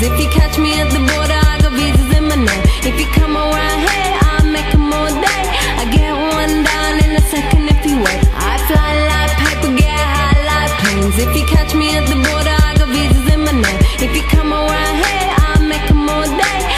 If you catch me at the border, I got visas in my name. If you come around here, I make all day. I get one down in a second if you wait. I fly like paper, get high like planes. If you catch me at the border, I got visas in my name. If you come around here, make a more day.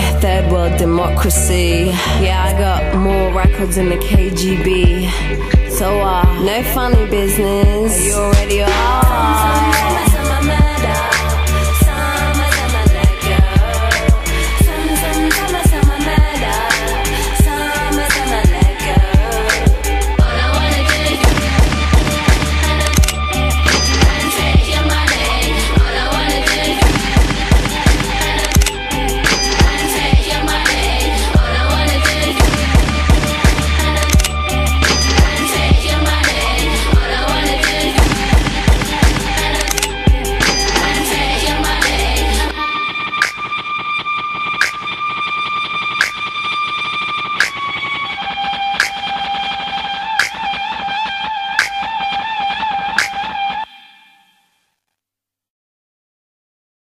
democracy. Yeah, I got more records than the KGB. So, uh, no funny business. You already are.